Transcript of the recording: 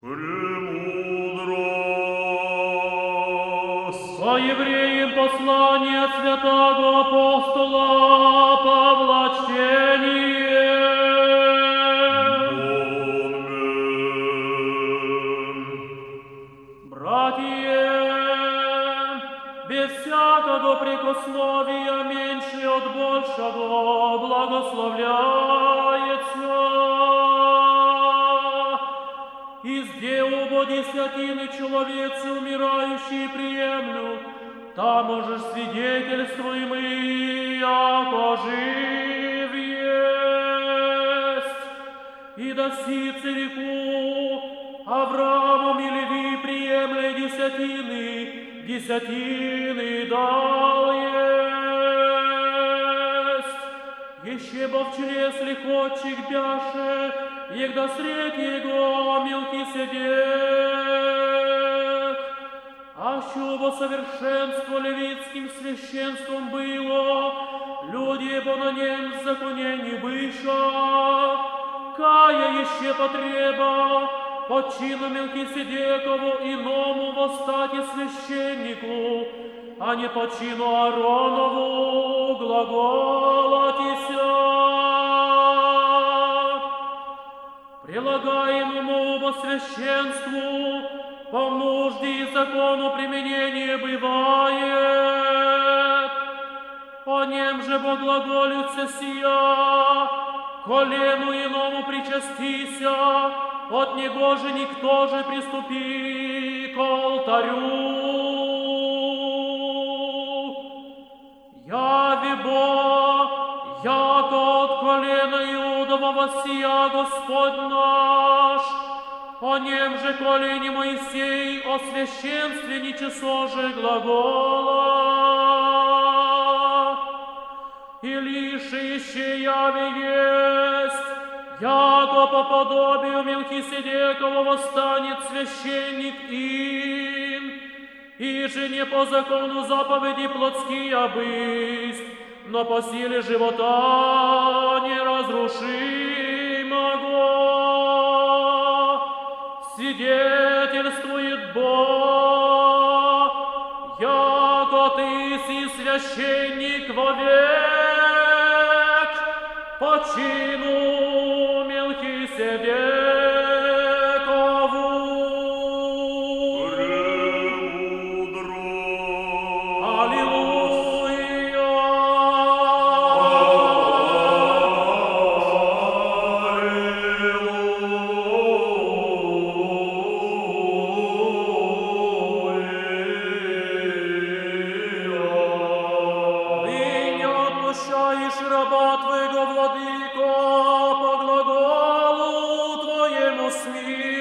По евреям послание святого апостола Павла чтение. Братья, без всякого прикосновия меньше от большего благословляется. Изде оба десятины человецы умирающие приемлют, там можешь свидетельствуем и яко жив есть. И досице реку Авраамом и Леви приемля десятины, десятины дал есть. Еще бы в чресле ходчик бяше, егда средь его мелкий седек. А щоба совершенство левитским священством было, люди по на нем законе не быша, кая еще потреба, по чину Мелкиседекову иному восстати священнику, а не по чину Ааронову глаголотися. Оба священству по нужде и закону применение бывает. По нем же поглаголются сия, колену иному причастися, от него же никто же приступи к алтарю. Яви Бо, яко от колена Иудова сия Господь наш, о нем же колени Моисей о священстве ничего же глагола. И лишь еще яви есть, яко по подобию Мелкиседекова восстанет священник им, и же не по закону заповеди плотские обысть, но по силе живота неразрушимого. Свидетельствует Бог, яко ты си священник вовек, по чину Мелкиседекову. me.